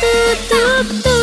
tutup tutup